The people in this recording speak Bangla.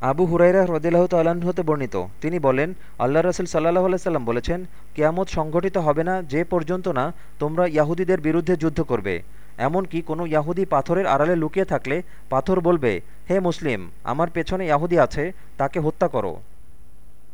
আবু হুরাইরা হ্রদিল্লাহ তাল্লাহ্ন হতে বর্ণিত। তিনি বলেন, আল্লাহ রসুল সাল্লাহ আলাইসাল্লাম বলেছেন, কেয়ামত সংঘটিত হবে না যে পর্যন্ত না তোমরা ইয়াহুদীদের বিরুদ্ধে যুদ্ধ করবে। এমনকি কোনো ইয়াহুদি পাথরের আড়ালে লুকিয়ে থাকলে পাথর বলবে, হে মুসলিম, আমার পেছনে ইয়াহুদি আছে, তাকে হত্যা করো